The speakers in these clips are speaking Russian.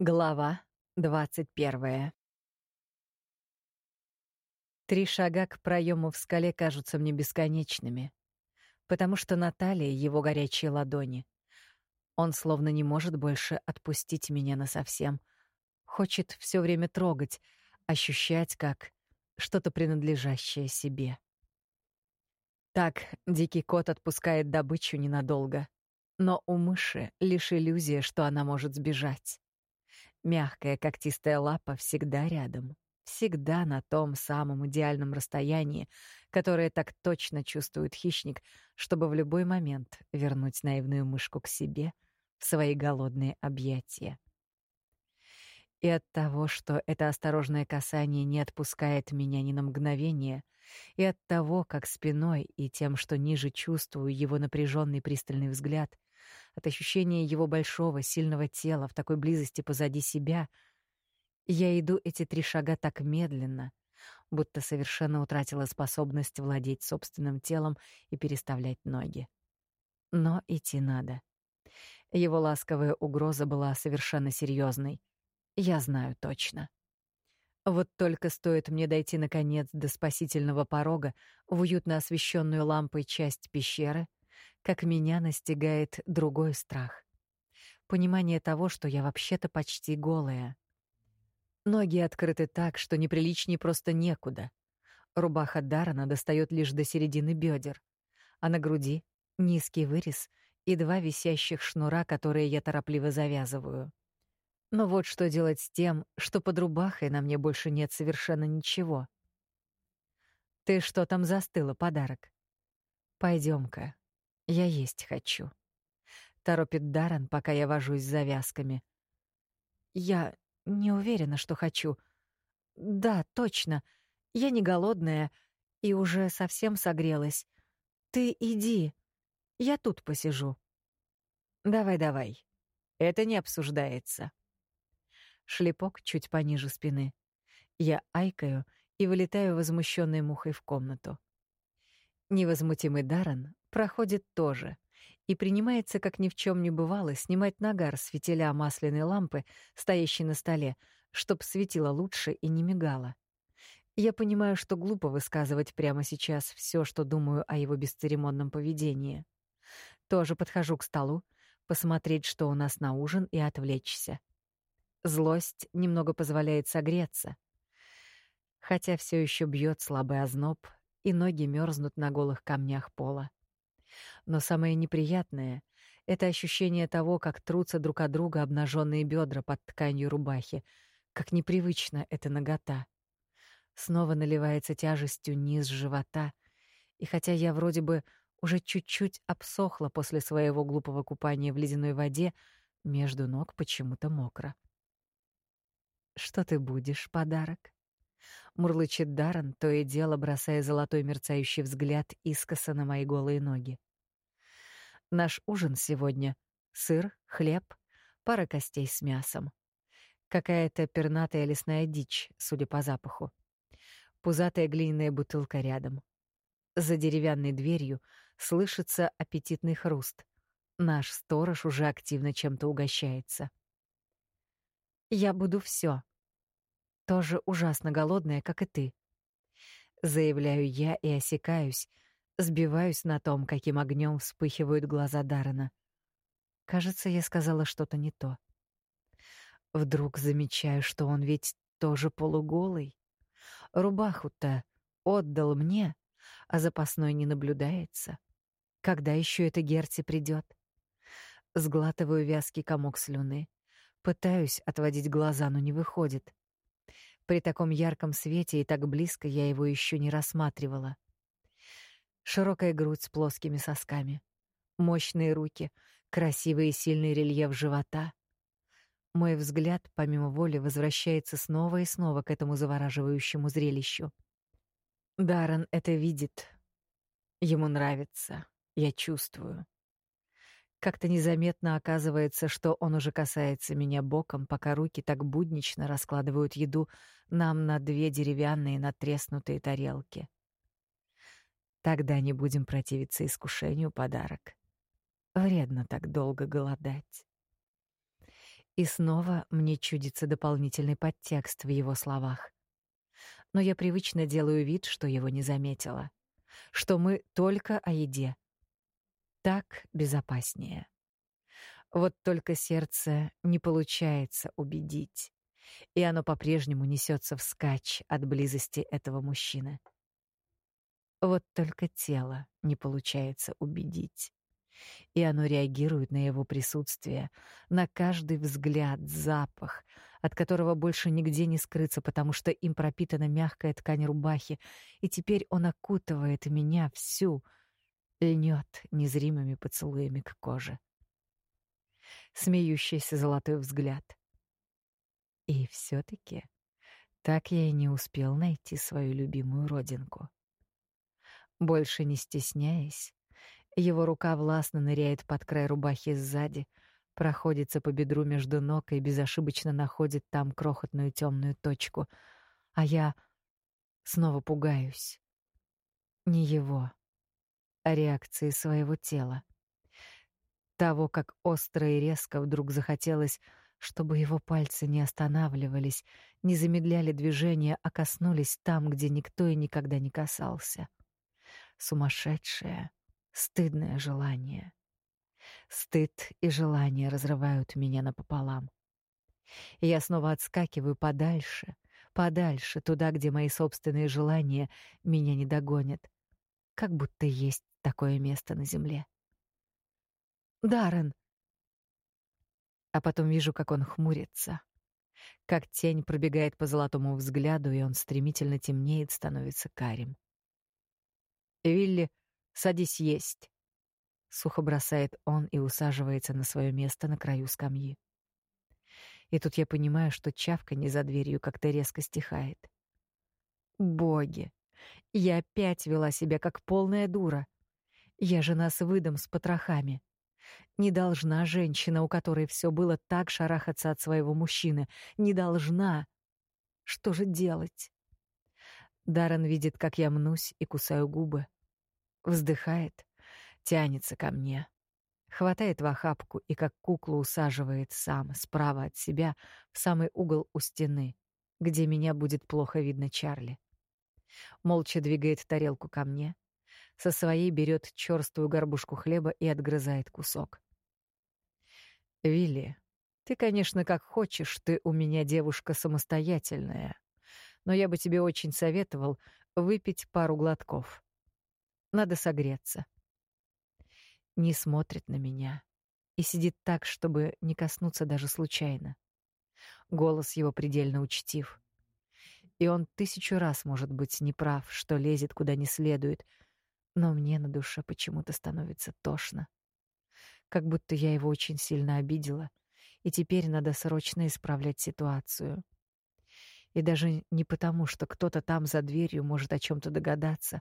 Глава двадцать первая. Три шага к проему в скале кажутся мне бесконечными, потому что на его горячие ладони. Он словно не может больше отпустить меня насовсем. Хочет все время трогать, ощущать как что-то принадлежащее себе. Так дикий кот отпускает добычу ненадолго, но у мыши лишь иллюзия, что она может сбежать. Мягкая когтистая лапа всегда рядом, всегда на том самом идеальном расстоянии, которое так точно чувствует хищник, чтобы в любой момент вернуть наивную мышку к себе в свои голодные объятия. И от того, что это осторожное касание не отпускает меня ни на мгновение, и от того, как спиной и тем, что ниже чувствую его напряженный пристальный взгляд, от ощущения его большого, сильного тела в такой близости позади себя, я иду эти три шага так медленно, будто совершенно утратила способность владеть собственным телом и переставлять ноги. Но идти надо. Его ласковая угроза была совершенно серьезной. Я знаю точно. Вот только стоит мне дойти наконец до спасительного порога в уютно освещенную лампой часть пещеры, как меня настигает другой страх. Понимание того, что я вообще-то почти голая. Ноги открыты так, что неприличней просто некуда. Рубаха Дарана достает лишь до середины бедер, а на груди — низкий вырез и два висящих шнура, которые я торопливо завязываю. Но вот что делать с тем, что под рубахой на мне больше нет совершенно ничего. «Ты что там застыла, подарок? Пойдем-ка, я есть хочу. Торопит Даррен, пока я вожусь с завязками. Я не уверена, что хочу. Да, точно. Я не голодная и уже совсем согрелась. Ты иди. Я тут посижу. Давай-давай. Это не обсуждается. Шлепок чуть пониже спины. Я айкаю и вылетаю возмущенной мухой в комнату. Невозмутимый Даррен проходит тоже и принимается, как ни в чем не бывало, снимать нагар с фитиля масляной лампы, стоящей на столе, чтоб светило лучше и не мигало. Я понимаю, что глупо высказывать прямо сейчас все, что думаю о его бесцеремонном поведении. Тоже подхожу к столу, посмотреть, что у нас на ужин, и отвлечься. Злость немного позволяет согреться. Хотя все еще бьет слабый озноб, и ноги мерзнут на голых камнях пола. Но самое неприятное — это ощущение того, как трутся друг от друга обнаженные бедра под тканью рубахи, как непривычно эта нагота. Снова наливается тяжестью низ живота, и хотя я вроде бы уже чуть-чуть обсохла после своего глупого купания в ледяной воде, между ног почему-то мокро. «Что ты будешь, подарок?» Мурлычет Даррен, то и дело бросая золотой мерцающий взгляд искоса на мои голые ноги. Наш ужин сегодня — сыр, хлеб, пара костей с мясом. Какая-то пернатая лесная дичь, судя по запаху. Пузатая глиняная бутылка рядом. За деревянной дверью слышится аппетитный хруст. Наш сторож уже активно чем-то угощается. «Я буду все, тоже ужасно голодная, как и ты. Заявляю я и осекаюсь, сбиваюсь на том, каким огнем вспыхивают глаза Дарана. Кажется, я сказала что-то не то. Вдруг замечаю, что он ведь тоже полуголый. Рубаху-то отдал мне, а запасной не наблюдается. Когда еще эта Герти придет? Сглатываю вязкий комок слюны. Пытаюсь отводить глаза, но не выходит. При таком ярком свете и так близко я его еще не рассматривала. Широкая грудь с плоскими сосками, мощные руки, красивый и сильный рельеф живота. Мой взгляд, помимо воли, возвращается снова и снова к этому завораживающему зрелищу. Даррен это видит. Ему нравится. Я чувствую. Как-то незаметно оказывается, что он уже касается меня боком, пока руки так буднично раскладывают еду нам на две деревянные натреснутые тарелки. Тогда не будем противиться искушению подарок. Вредно так долго голодать. И снова мне чудится дополнительный подтекст в его словах. Но я привычно делаю вид, что его не заметила. Что мы только о еде. Так безопаснее. Вот только сердце не получается убедить, и оно по-прежнему несется вскачь от близости этого мужчины. Вот только тело не получается убедить. И оно реагирует на его присутствие, на каждый взгляд, запах, от которого больше нигде не скрыться, потому что им пропитана мягкая ткань рубахи, и теперь он окутывает меня всю, льнет незримыми поцелуями к коже. Смеющийся золотой взгляд. И все таки так я и не успел найти свою любимую родинку. Больше не стесняясь, его рука властно ныряет под край рубахи сзади, проходится по бедру между ног и безошибочно находит там крохотную темную точку. А я снова пугаюсь. Не его, а реакции своего тела. Того, как остро и резко вдруг захотелось, чтобы его пальцы не останавливались, не замедляли движения, а коснулись там, где никто и никогда не касался сумасшедшее, стыдное желание. Стыд и желание разрывают меня напополам. И я снова отскакиваю подальше, подальше, туда, где мои собственные желания меня не догонят. Как будто есть такое место на земле. Даррен. А потом вижу, как он хмурится. Как тень пробегает по золотому взгляду, и он стремительно темнеет, становится карим. «Вилли, садись есть», — сухо бросает он и усаживается на свое место на краю скамьи. И тут я понимаю, что чавка не за дверью как-то резко стихает. Боги! Я опять вела себя как полная дура. Я же нас выдам с потрохами. Не должна женщина, у которой все было так шарахаться от своего мужчины. Не должна. Что же делать? Даррен видит, как я мнусь и кусаю губы. Вздыхает, тянется ко мне, хватает в охапку и как куклу усаживает сам, справа от себя, в самый угол у стены, где меня будет плохо видно Чарли. Молча двигает тарелку ко мне, со своей берет черствую горбушку хлеба и отгрызает кусок. «Вилли, ты, конечно, как хочешь, ты у меня девушка самостоятельная, но я бы тебе очень советовал выпить пару глотков. Надо согреться. Не смотрит на меня и сидит так, чтобы не коснуться даже случайно. Голос его предельно учтив. И он тысячу раз, может быть, не прав, что лезет куда не следует, но мне на душе почему-то становится тошно. Как будто я его очень сильно обидела, и теперь надо срочно исправлять ситуацию. И даже не потому, что кто-то там за дверью может о чем то догадаться,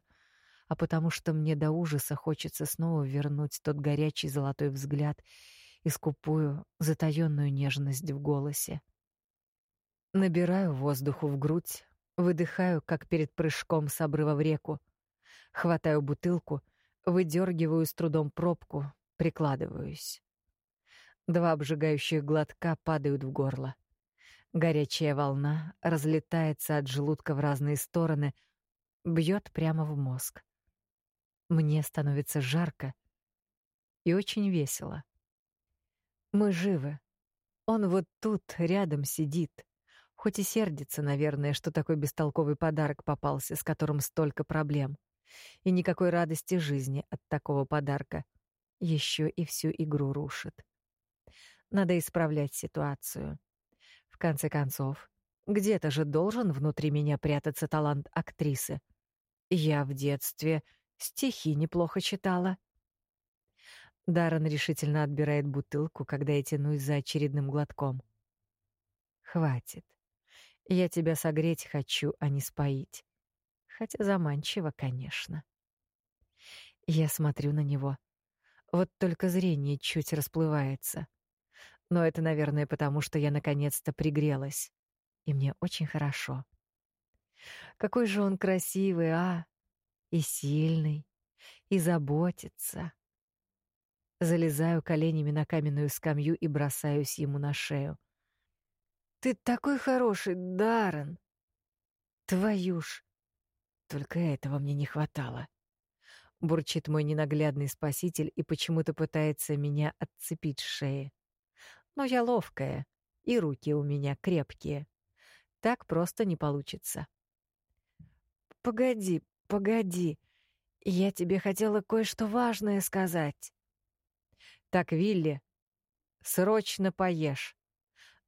а потому что мне до ужаса хочется снова вернуть тот горячий золотой взгляд и скупую, затаённую нежность в голосе. Набираю воздуху в грудь, выдыхаю, как перед прыжком с обрыва в реку, хватаю бутылку, выдергиваю с трудом пробку, прикладываюсь. Два обжигающих глотка падают в горло. Горячая волна разлетается от желудка в разные стороны, бьет прямо в мозг. Мне становится жарко и очень весело. Мы живы. Он вот тут, рядом сидит. Хоть и сердится, наверное, что такой бестолковый подарок попался, с которым столько проблем. И никакой радости жизни от такого подарка. Еще и всю игру рушит. Надо исправлять ситуацию. В конце концов, где-то же должен внутри меня прятаться талант актрисы. Я в детстве стихи неплохо читала. Даррен решительно отбирает бутылку, когда я тянусь за очередным глотком. Хватит. Я тебя согреть хочу, а не споить. Хотя заманчиво, конечно. Я смотрю на него. Вот только зрение чуть расплывается. Но это, наверное, потому что я наконец-то пригрелась. И мне очень хорошо. Какой же он красивый, а? И сильный, и заботится. Залезаю коленями на каменную скамью и бросаюсь ему на шею. Ты такой хороший, Даррен. Твою ж. Только этого мне не хватало. Бурчит мой ненаглядный спаситель и почему-то пытается меня отцепить с шеи. Но я ловкая, и руки у меня крепкие. Так просто не получится. Погоди, погоди. Я тебе хотела кое-что важное сказать. Так, Вилли, срочно поешь.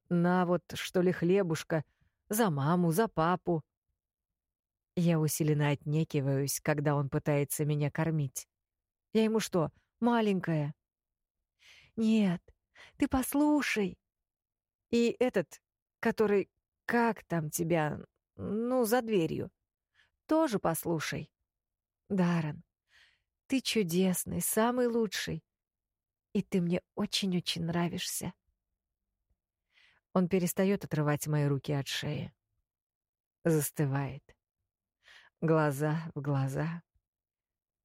На вот, что ли, хлебушка. За маму, за папу. Я усиленно отнекиваюсь, когда он пытается меня кормить. Я ему что, маленькая? Нет, ты послушай. И этот, который, как там тебя, ну, за дверью, тоже послушай. Даррен, ты чудесный, самый лучший. И ты мне очень-очень нравишься. Он перестает отрывать мои руки от шеи. Застывает. Глаза в глаза.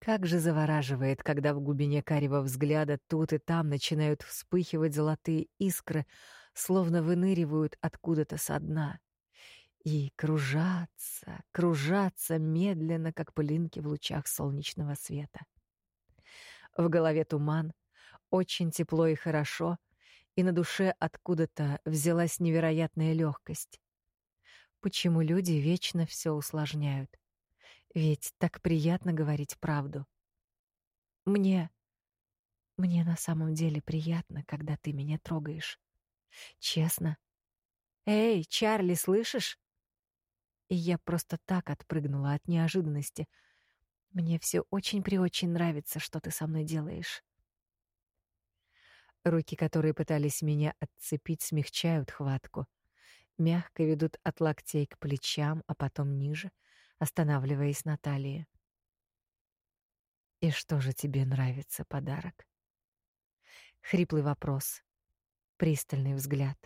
Как же завораживает, когда в глубине карего взгляда тут и там начинают вспыхивать золотые искры, словно выныривают откуда-то со дна. И кружатся, кружатся медленно, как пылинки в лучах солнечного света. В голове туман, очень тепло и хорошо, и на душе откуда-то взялась невероятная легкость. Почему люди вечно все усложняют? Ведь так приятно говорить правду. Мне... Мне на самом деле приятно, когда ты меня трогаешь. Честно. Эй, Чарли, слышишь? И я просто так отпрыгнула от неожиданности. Мне все очень-преочень нравится, что ты со мной делаешь. Руки, которые пытались меня отцепить, смягчают хватку. Мягко ведут от локтей к плечам, а потом ниже, останавливаясь на талии. «И что же тебе нравится, подарок?» Хриплый вопрос, пристальный взгляд.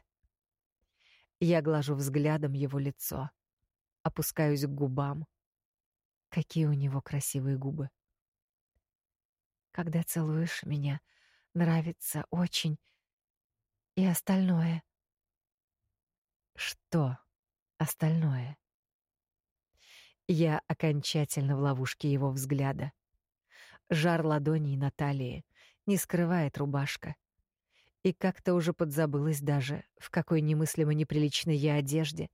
Я глажу взглядом его лицо, опускаюсь к губам. Какие у него красивые губы. Когда целуешь меня — нравится очень. И остальное. Что остальное? Я окончательно в ловушке его взгляда. Жар ладоней на талии, не скрывает рубашка. И как-то уже подзабылась даже, в какой немыслимо неприличной я одежде,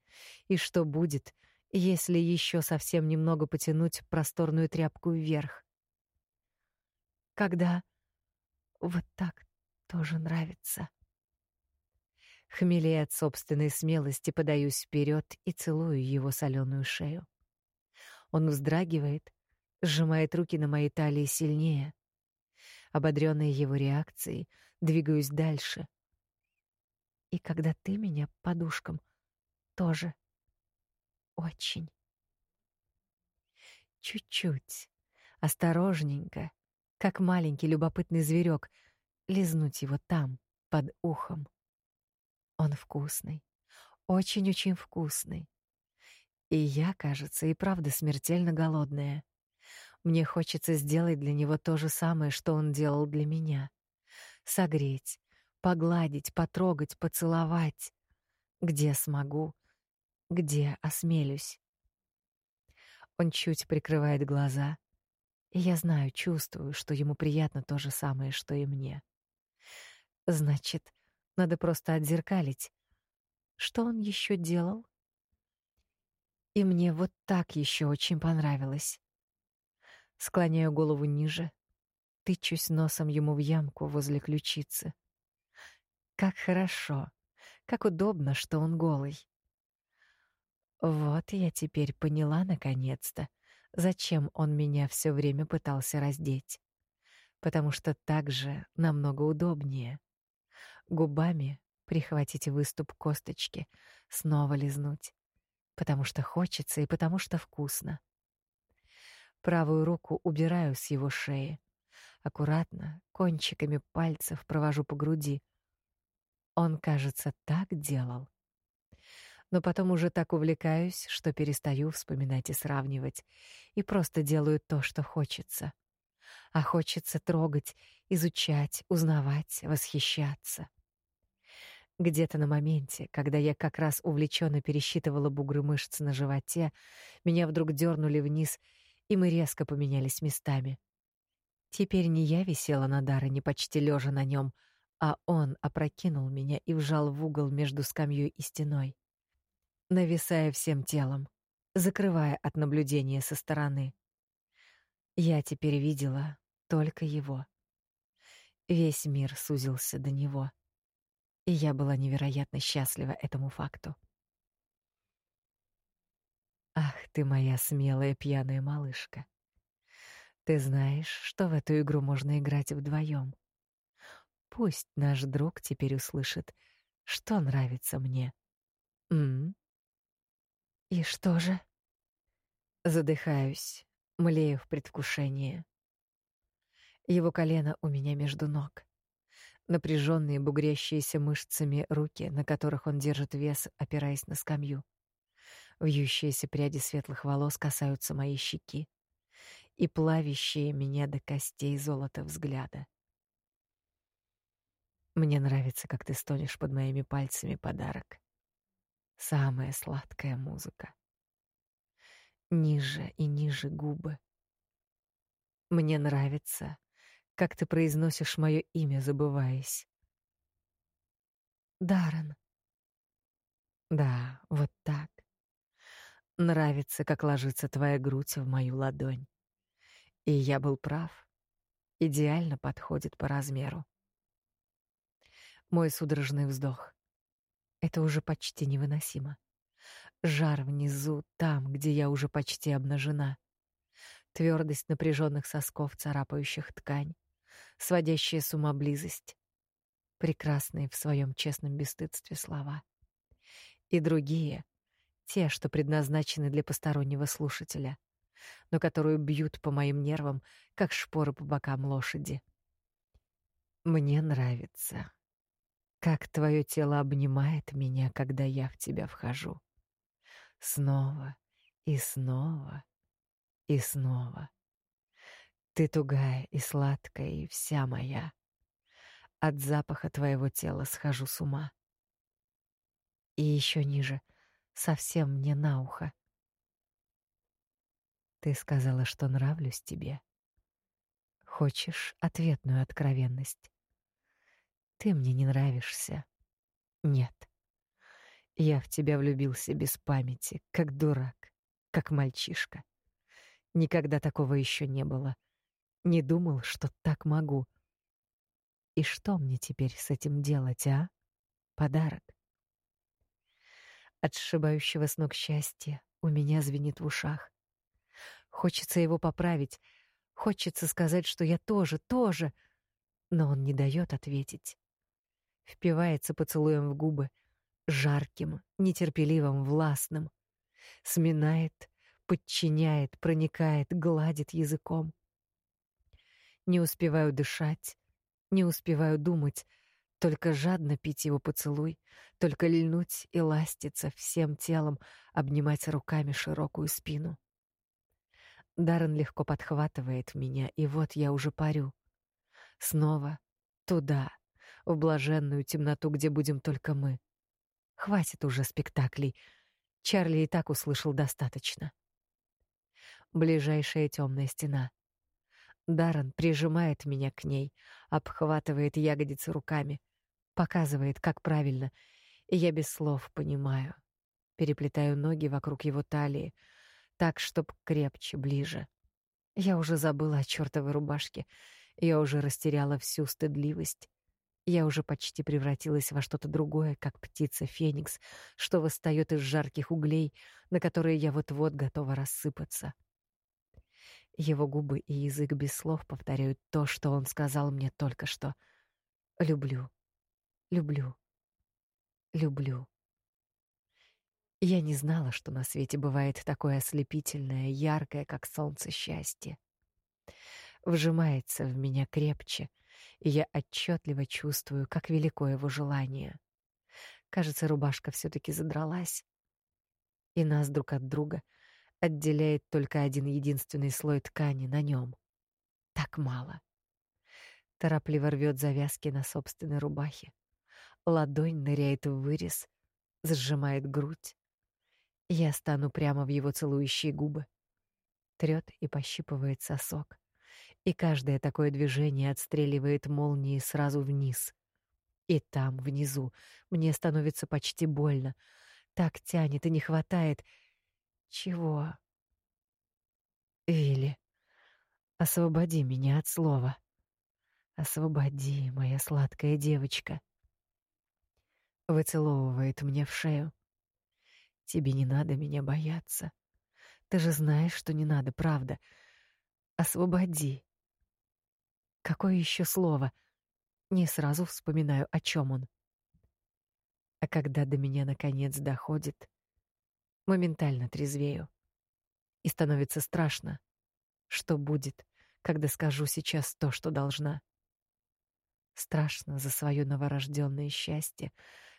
и что будет, если еще совсем немного потянуть просторную тряпку вверх. Когда вот так тоже нравится. Хмелея от собственной смелости подаюсь вперед и целую его соленую шею. Он вздрагивает, сжимает руки на моей талии сильнее. Ободрённая его реакцией, двигаюсь дальше. И когда ты меня подушкам, тоже очень. Чуть-чуть, осторожненько, как маленький любопытный зверек, лизнуть его там, под ухом. Он вкусный, очень-очень вкусный. И я, кажется, и правда смертельно голодная. Мне хочется сделать для него то же самое, что он делал для меня. Согреть, погладить, потрогать, поцеловать. Где смогу, где осмелюсь. Он чуть прикрывает глаза, и я знаю, чувствую, что ему приятно то же самое, что и мне. Значит, надо просто отзеркалить. Что он еще делал? И мне вот так еще очень понравилось. Склоняю голову ниже, тычусь носом ему в ямку возле ключицы. Как хорошо, как удобно, что он голый. Вот я теперь поняла наконец-то, зачем он меня все время пытался раздеть. Потому что так же намного удобнее. Губами прихватить выступ косточки, снова лизнуть. Потому что хочется и потому что вкусно. Правую руку убираю с его шеи. Аккуратно, кончиками пальцев провожу по груди. Он, кажется, так делал но потом уже так увлекаюсь, что перестаю вспоминать и сравнивать, и просто делаю то, что хочется. А хочется трогать, изучать, узнавать, восхищаться. Где-то на моменте, когда я как раз увлеченно пересчитывала бугры мышц на животе, меня вдруг дернули вниз, и мы резко поменялись местами. Теперь не я висела на Даррене, почти лежа на нем, а он опрокинул меня и вжал в угол между скамьей и стеной, нависая всем телом, закрывая от наблюдения со стороны. Я теперь видела только его. Весь мир сузился до него — и я была невероятно счастлива этому факту. Ах, ты моя смелая пьяная малышка. Ты знаешь, что в эту игру можно играть вдвоем. Пусть наш друг теперь услышит, что нравится мне. М? И что же? Задыхаюсь, млею в предвкушении. Его колено у меня между ног напряженные, бугрящиеся мышцами руки, на которых он держит вес, опираясь на скамью. Вьющиеся пряди светлых волос касаются моей щеки и плавящие меня до костей золота взгляда. Мне нравится, как ты стонешь под моими пальцами подарок. Самая сладкая музыка. Ниже и ниже губы. Мне нравится, как ты произносишь мое имя, забываясь. Даррен. Да, вот так. Нравится, как ложится твоя грудь в мою ладонь. И я был прав. Идеально подходит по размеру. Мой судорожный вздох. Это уже почти невыносимо. Жар внизу, там, где я уже почти обнажена. Твердость напряженных сосков, царапающих ткань сводящая с ума близость, прекрасные в своем честном бесстыдстве слова. И другие, те, что предназначены для постороннего слушателя, но которые бьют по моим нервам, как шпоры по бокам лошади. Мне нравится, как твое тело обнимает меня, когда я в тебя вхожу. Снова и снова и снова. Ты тугая и сладкая, и вся моя. От запаха твоего тела схожу с ума. И еще ниже, совсем мне на ухо. Ты сказала, что нравлюсь тебе. Хочешь ответную откровенность? Ты мне не нравишься. Нет. Я в тебя влюбился без памяти, как дурак, как мальчишка. Никогда такого еще не было. Не думал, что так могу. И что мне теперь с этим делать, а? Подарок. От сшибающего с ног счастья у меня звенит в ушах. Хочется его поправить, хочется сказать, что я тоже, тоже, но он не дает ответить. Впивается поцелуем в губы, жарким, нетерпеливым, властным, сминает, подчиняет, проникает, гладит языком. Не успеваю дышать, не успеваю думать, только жадно пить его поцелуй, только льнуть и ластиться всем телом, обнимать руками широкую спину. Даррен легко подхватывает меня, и вот я уже парю. Снова туда, в блаженную темноту, где будем только мы. Хватит уже спектаклей. Чарли и так услышал достаточно. Ближайшая темная стена — Даррен прижимает меня к ней, обхватывает ягодицы руками, показывает, как правильно, и я без слов понимаю. Переплетаю ноги вокруг его талии, так, чтоб крепче, ближе. Я уже забыла о чёртовой рубашке, я уже растеряла всю стыдливость. Я уже почти превратилась во что-то другое, как птица Феникс, что восстаёт из жарких углей, на которые я вот-вот готова рассыпаться. Его губы и язык без слов повторяют то, что он сказал мне только что. Люблю. Люблю. Люблю. Я не знала, что на свете бывает такое ослепительное, яркое, как солнце счастье. Вжимается в меня крепче, и я отчетливо чувствую, как велико его желание. Кажется, рубашка все таки задралась, и нас друг от друга — отделяет только один единственный слой ткани на нем. Так мало. Торопливо рвет завязки на собственной рубахе. Ладонь ныряет в вырез, сжимает грудь. Я стану прямо в его целующие губы. Трёт и пощипывает сосок. И каждое такое движение отстреливает молнией сразу вниз. И там, внизу, мне становится почти больно. Так тянет и не хватает. Чего? Вилли, освободи меня от слова. Освободи, моя сладкая девочка. Выцеловывает мне в шею. Тебе не надо меня бояться. Ты же знаешь, что не надо, правда. Освободи. Какое еще слово? Не сразу вспоминаю, о чем он. А когда до меня наконец доходит, моментально трезвею. И становится страшно, что будет, когда скажу сейчас то, что должна. Страшно за свое новорожденное счастье,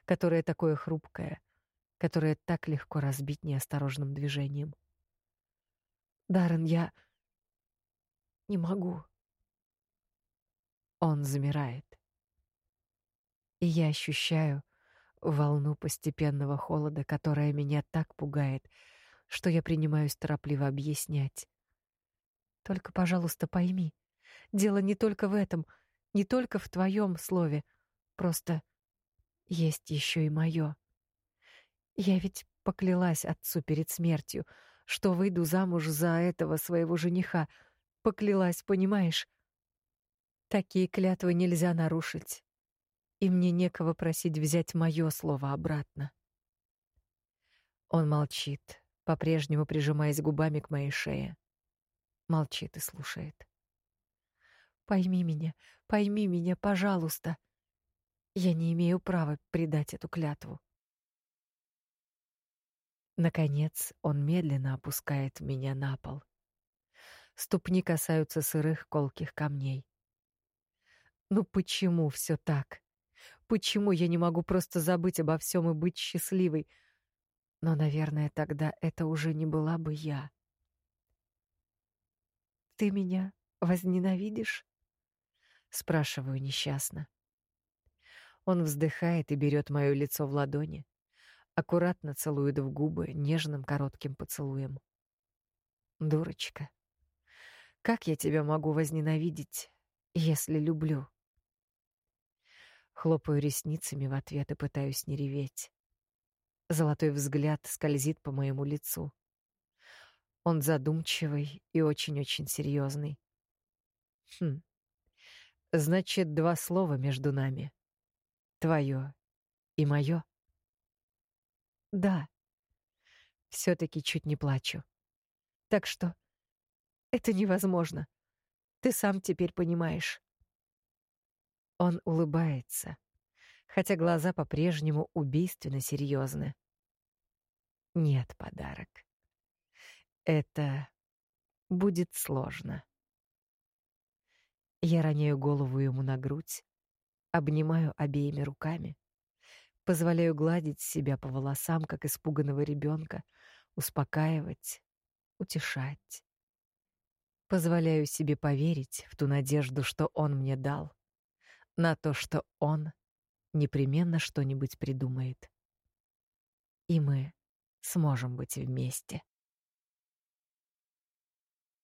которое такое хрупкое, которое так легко разбить неосторожным движением. Даррен, я не могу. Он замирает. И я ощущаю волну постепенного холода, которая меня так пугает, что я принимаюсь торопливо объяснять. Только, пожалуйста, пойми, дело не только в этом, не только в твоем слове, просто есть еще и мое. Я ведь поклялась отцу перед смертью, что выйду замуж за этого своего жениха. Поклялась, понимаешь? Такие клятвы нельзя нарушить. И мне некого просить взять мое слово обратно. Он молчит, по-прежнему прижимаясь губами к моей шее. Молчит и слушает. Пойми меня, пойми меня, пожалуйста. Я не имею права предать эту клятву. Наконец, он медленно опускает меня на пол. Ступни касаются сырых колких камней. Ну почему все так? Почему я не могу просто забыть обо всем и быть счастливой? Но, наверное, тогда это уже не была бы я. Ты меня возненавидишь? спрашиваю несчастно. Он вздыхает и берет моё лицо в ладони, аккуратно целует в губы нежным коротким поцелуем. Дурочка. Как я тебя могу возненавидеть, если люблю? Хлопаю ресницами в ответ и пытаюсь не реветь. Золотой взгляд скользит по моему лицу. Он задумчивый и очень-очень серьезный. Хм. Значит, два слова между нами. Твое и мое. Да. все таки чуть не плачу. Так что это невозможно. Ты сам теперь понимаешь. Он улыбается, хотя глаза по-прежнему убийственно серьезны. Нет, подарок. Это будет сложно. Я роняю голову ему на грудь, обнимаю обеими руками, позволяю гладить себя по волосам, как испуганного ребенка, успокаивать, утешать. Позволяю себе поверить в ту надежду, что он мне дал, на то, что он непременно что-нибудь придумает. И мы сможем быть вместе.